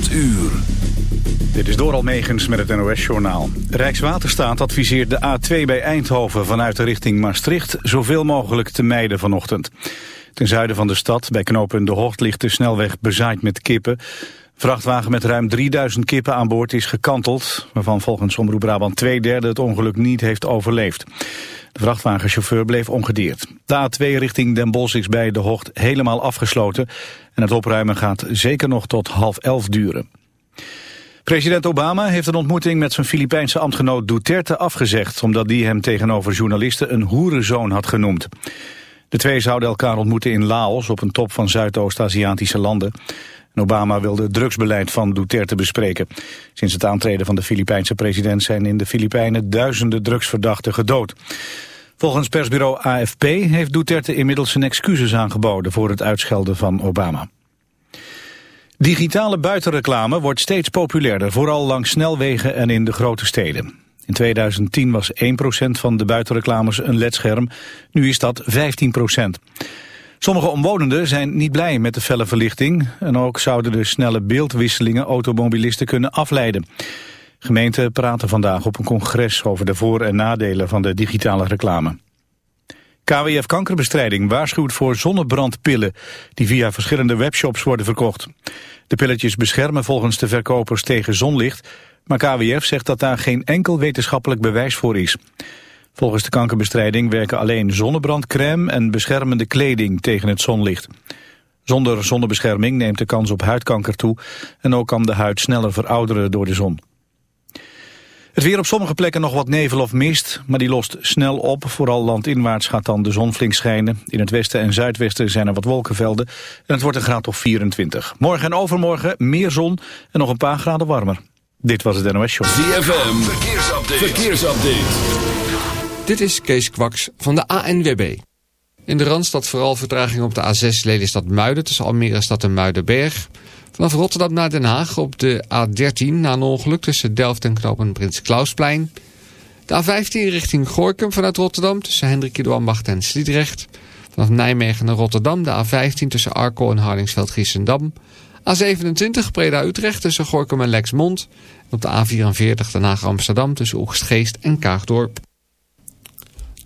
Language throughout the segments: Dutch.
8 uur. Dit is Doral Megens met het NOS-journaal. Rijkswaterstaat adviseert de A2 bij Eindhoven vanuit de richting Maastricht... zoveel mogelijk te mijden vanochtend. Ten zuiden van de stad, bij knooppunt De Hocht, ligt de snelweg bezaaid met kippen. Vrachtwagen met ruim 3000 kippen aan boord is gekanteld... waarvan volgens Omroep Brabant twee derde het ongeluk niet heeft overleefd. De vrachtwagenchauffeur bleef ongedeerd. De A2 richting Den Bosch is bij De Hocht helemaal afgesloten... en het opruimen gaat zeker nog tot half elf duren. President Obama heeft een ontmoeting met zijn Filipijnse ambtgenoot Duterte afgezegd... omdat die hem tegenover journalisten een hoerenzoon had genoemd. De twee zouden elkaar ontmoeten in Laos op een top van Zuidoost-Aziatische landen. Obama wilde het drugsbeleid van Duterte bespreken. Sinds het aantreden van de Filipijnse president zijn in de Filipijnen duizenden drugsverdachten gedood. Volgens persbureau AFP heeft Duterte inmiddels zijn excuses aangeboden voor het uitschelden van Obama. Digitale buitenreclame wordt steeds populairder, vooral langs snelwegen en in de grote steden. In 2010 was 1% van de buitenreclames een ledscherm, nu is dat 15%. Sommige omwonenden zijn niet blij met de felle verlichting... en ook zouden de snelle beeldwisselingen automobilisten kunnen afleiden. Gemeenten praten vandaag op een congres over de voor- en nadelen van de digitale reclame. KWF Kankerbestrijding waarschuwt voor zonnebrandpillen die via verschillende webshops worden verkocht. De pilletjes beschermen volgens de verkopers tegen zonlicht, maar KWF zegt dat daar geen enkel wetenschappelijk bewijs voor is. Volgens de kankerbestrijding werken alleen zonnebrandcrème en beschermende kleding tegen het zonlicht. Zonder zonnebescherming neemt de kans op huidkanker toe en ook kan de huid sneller verouderen door de zon. Het weer op sommige plekken nog wat nevel of mist, maar die lost snel op. Vooral landinwaarts gaat dan de zon flink schijnen. In het westen en zuidwesten zijn er wat wolkenvelden en het wordt een graad of 24. Morgen en overmorgen meer zon en nog een paar graden warmer. Dit was het NOS Show. ZFM, verkeersupdate. verkeersupdate. Dit is Kees Kwaks van de ANWB. In de Randstad vooral vertraging op de A6 Lelystad Muiden tussen Almere Stad en Muidenberg... Vanaf Rotterdam naar Den Haag op de A13 na een ongeluk tussen Delft en Knopen Prins Klausplein. De A15 richting Gorkum vanuit Rotterdam tussen Hendrik Ambacht en Sliedrecht. Vanaf Nijmegen naar Rotterdam de A15 tussen Arkel en Hardingsveld-Giessendam. A27 Breda-Utrecht tussen Gorkum en Lexmond. En op de A44 Den Haag-Amsterdam tussen Oegstgeest en Kaagdorp.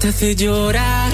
te hace llorar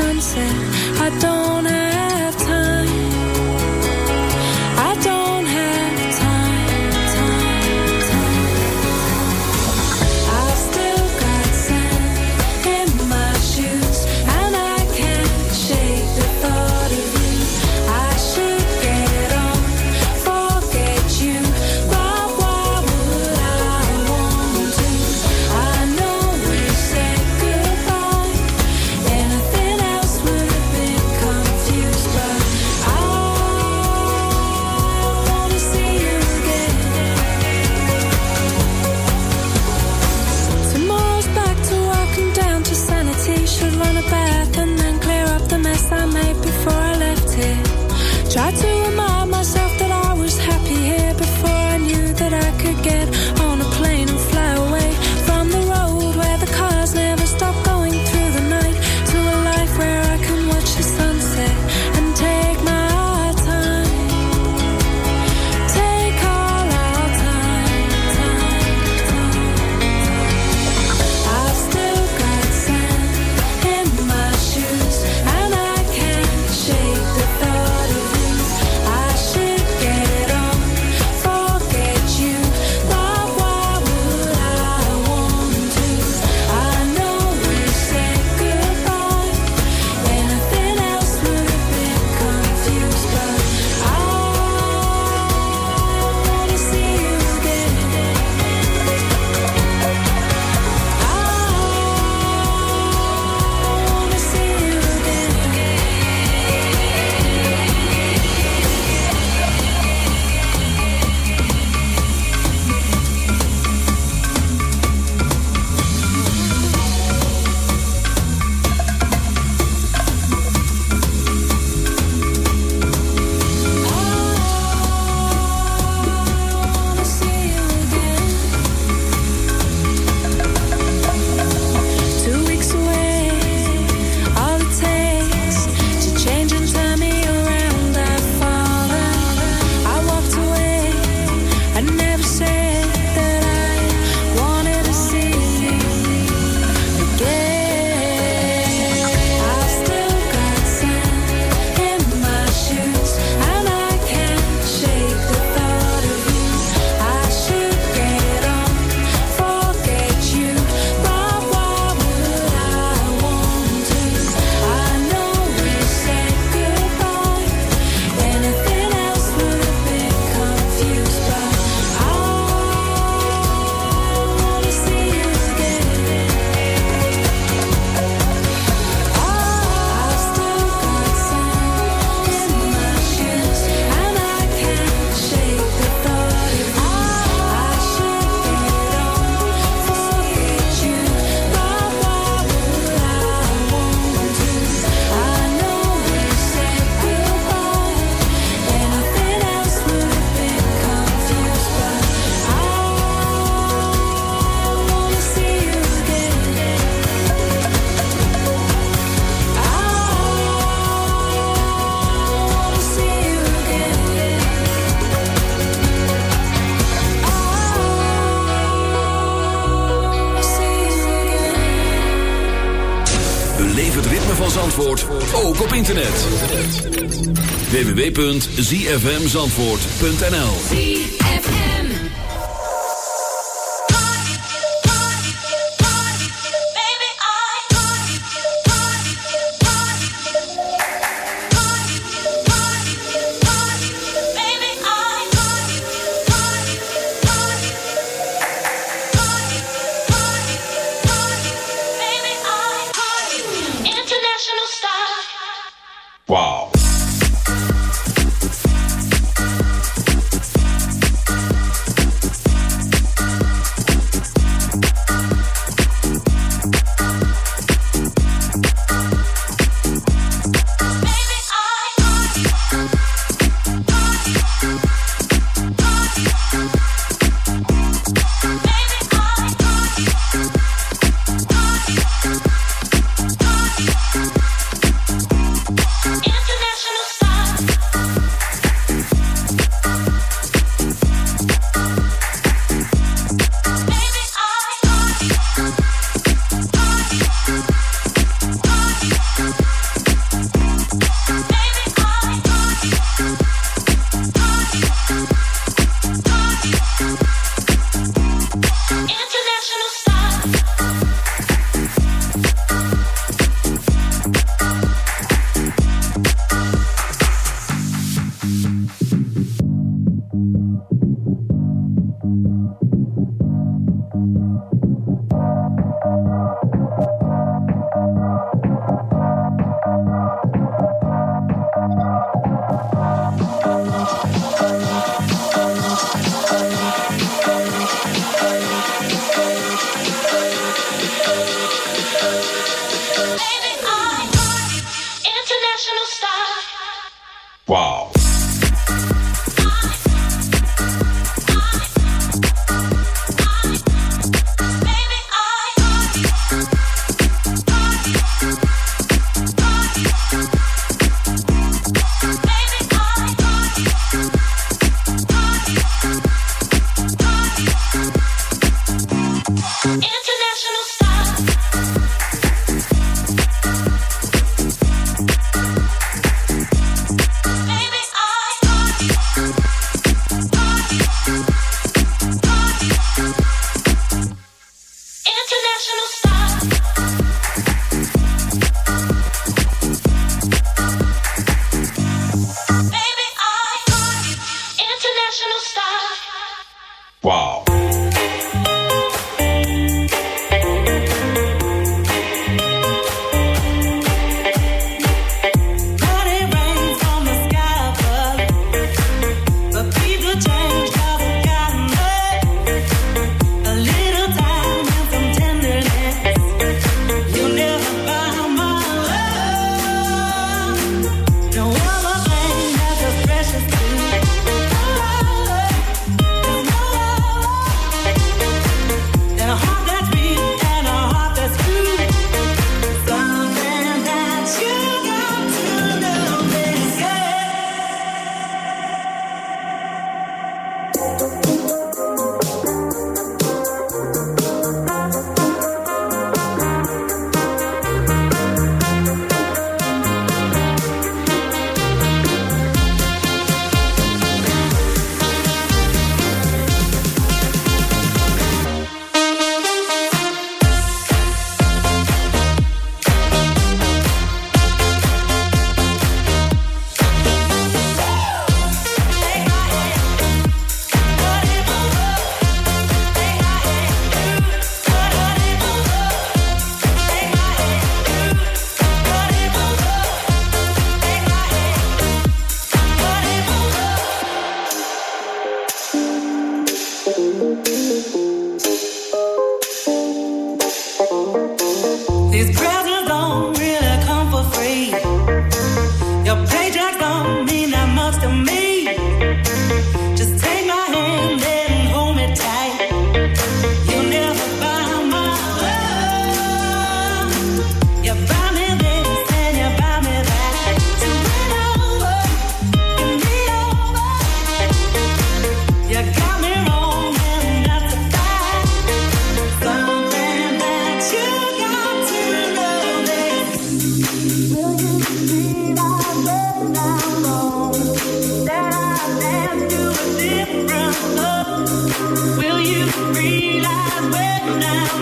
sunset. I don't www.zfmzandvoort.nl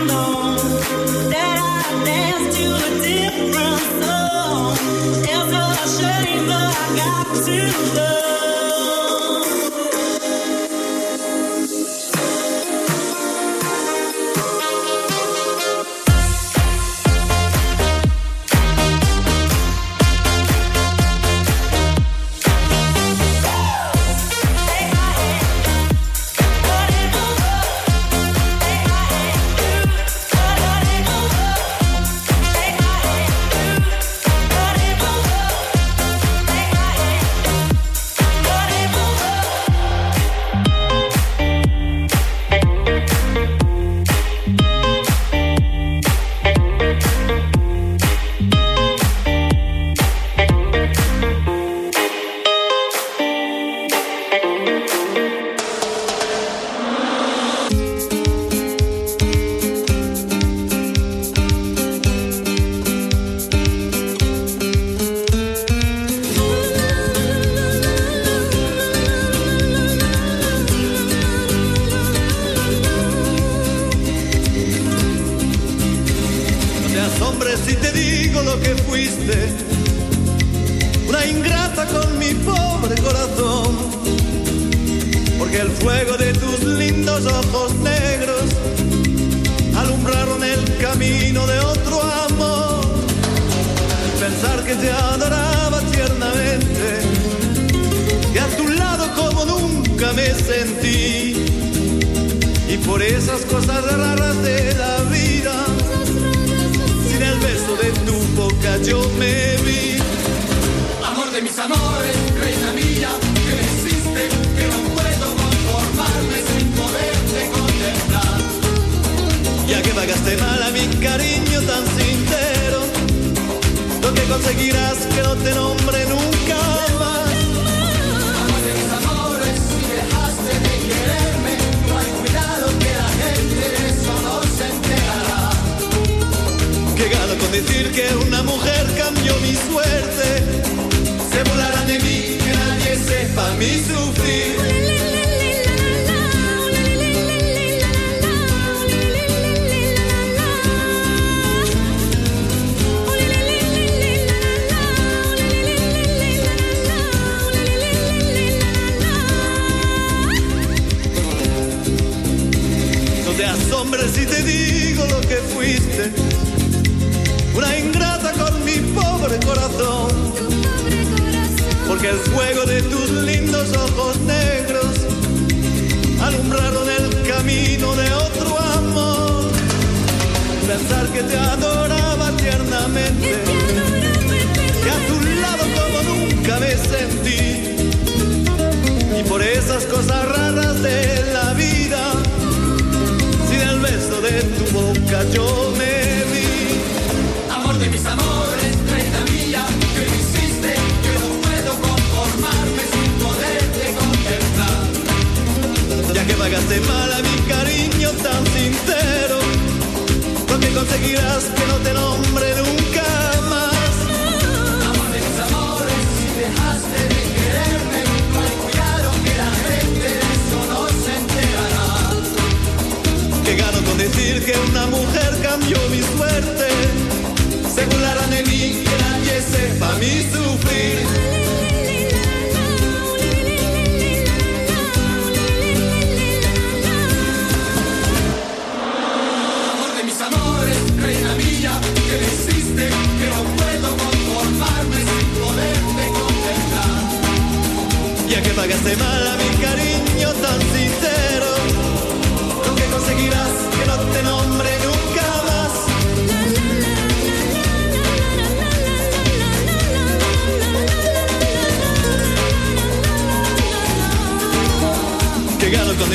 alone. decir que una mujer cambió mi suerte. Se burlarán de mí, que nadie sepa mi sufrir. Amor de mis amores, reina mía, que me hiciste, que no puedo conformarme sin poderte contestar. Ya que pagaste mal a mi cariño tan sincero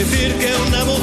decir que una mujer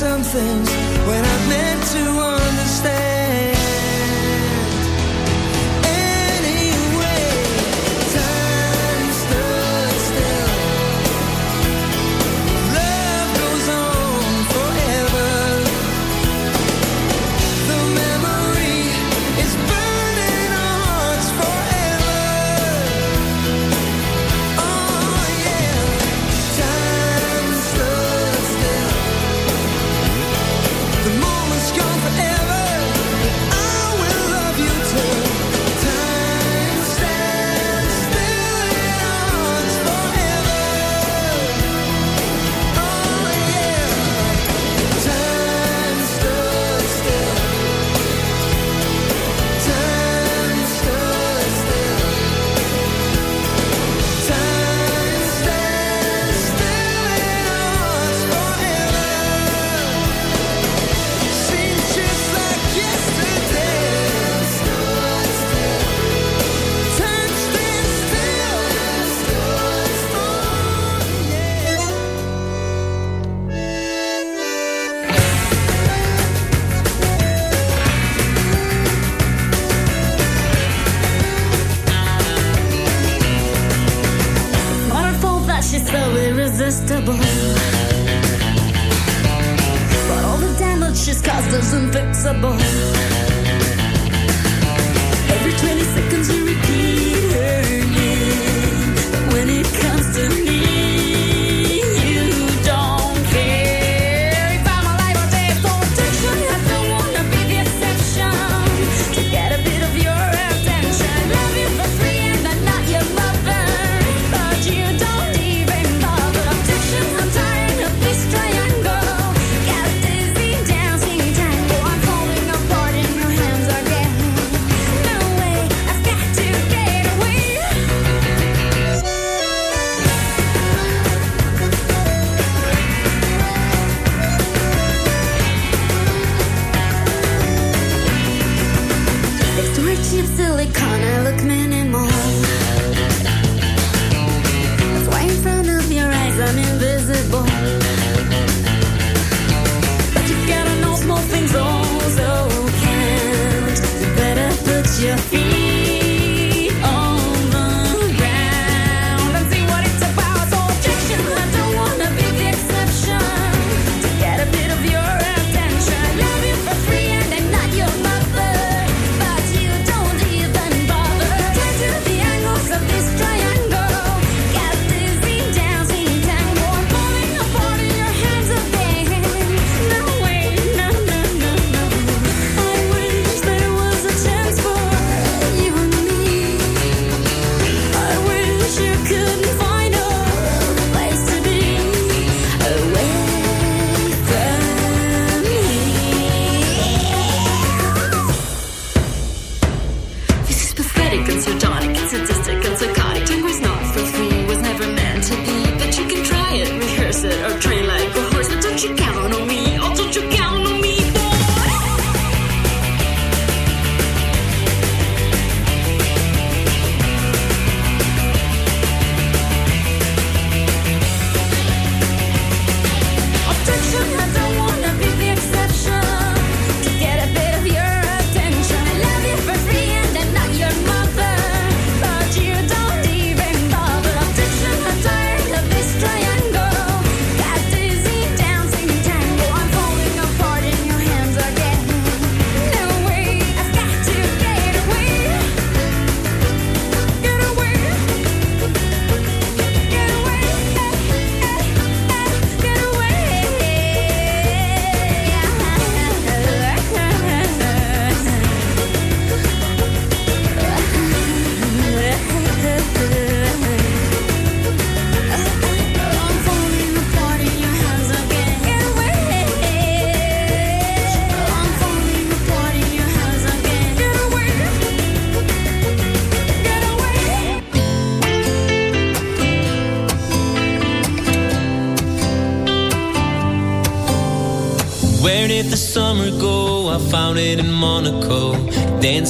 some things when I meant to understand.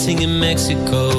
dancing in Mexico.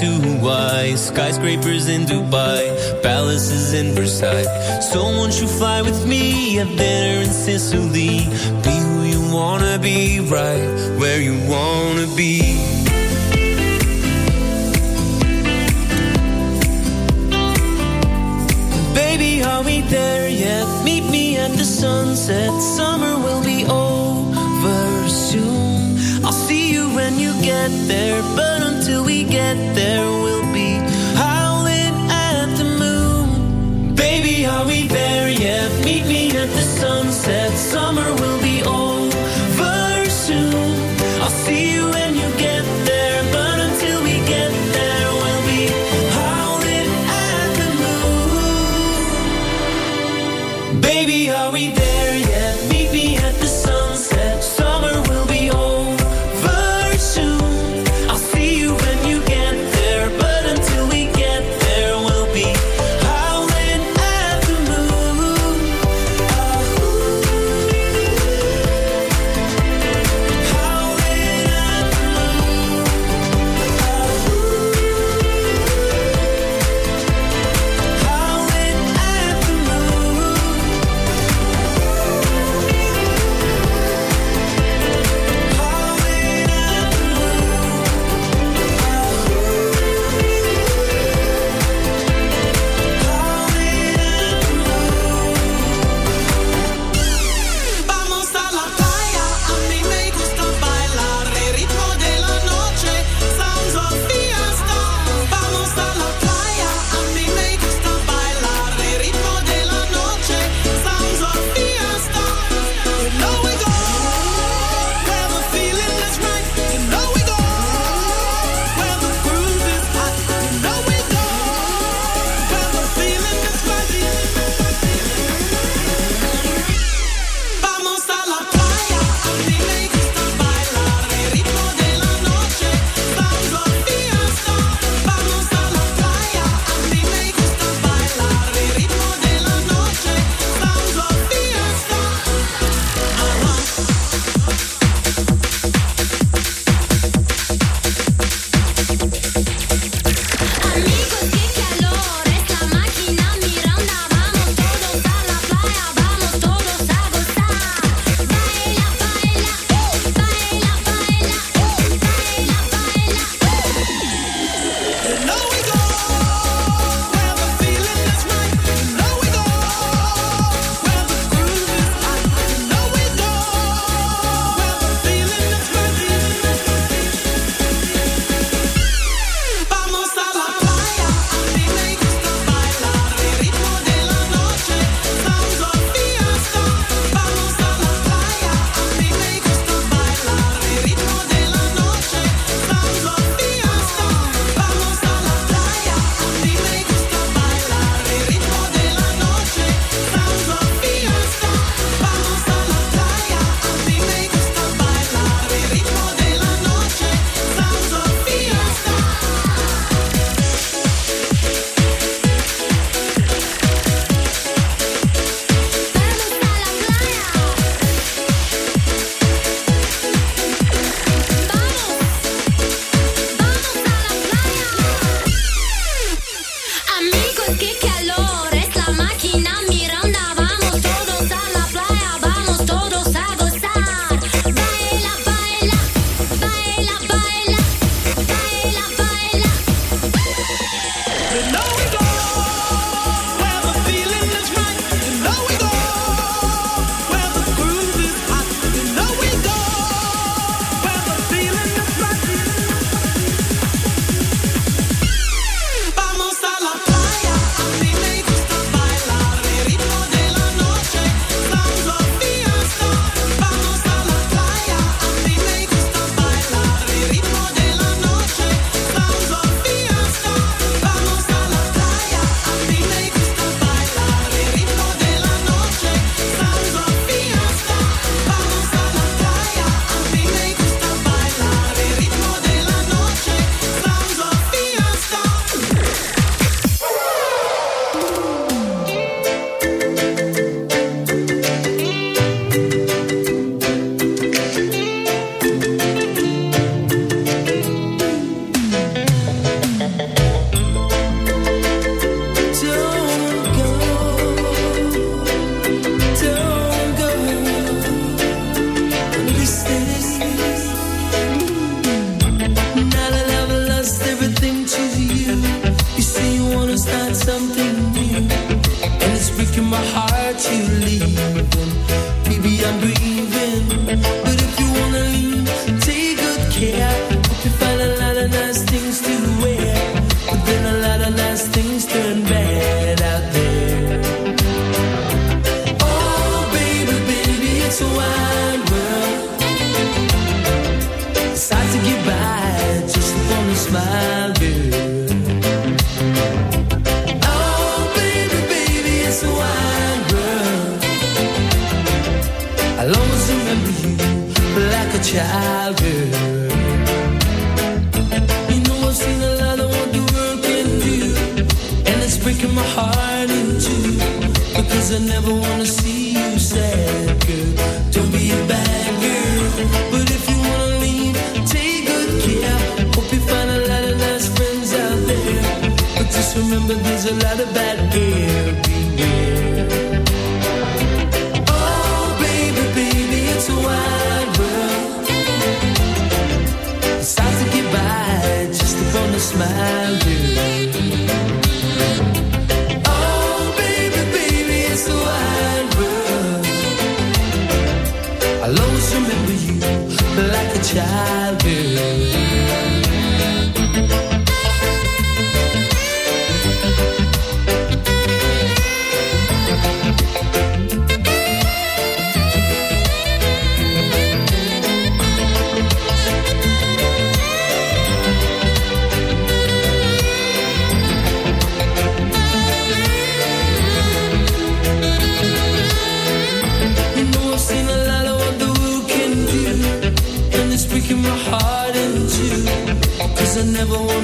to Hawaii, skyscrapers in Dubai, palaces in Versailles. So won't you fly with me? I've dinner in Sicily. Be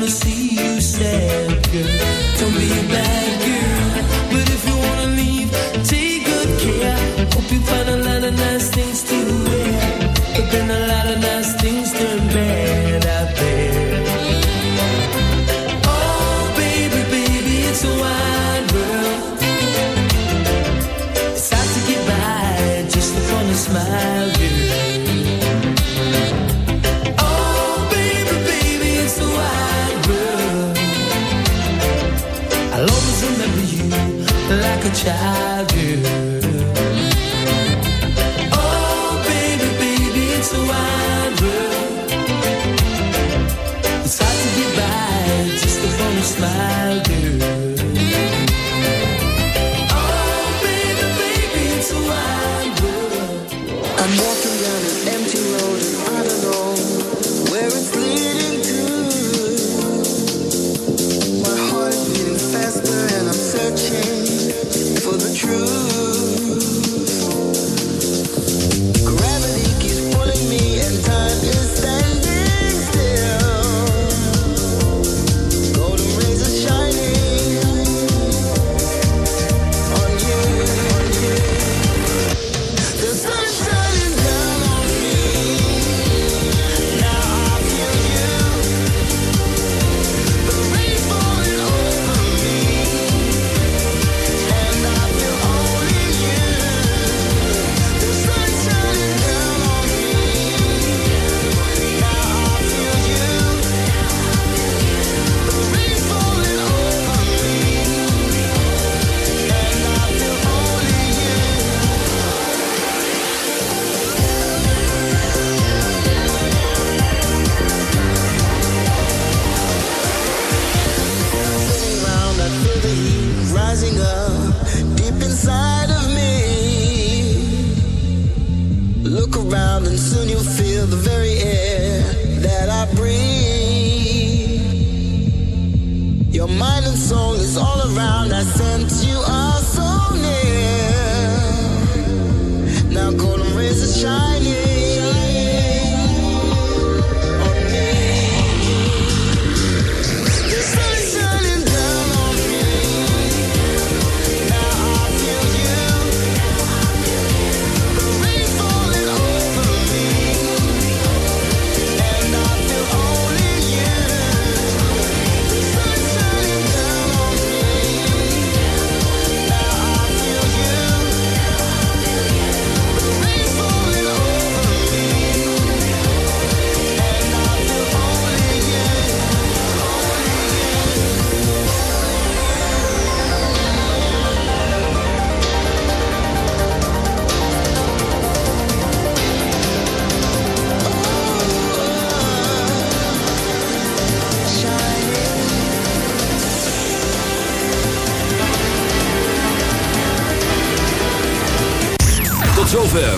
me see. Child,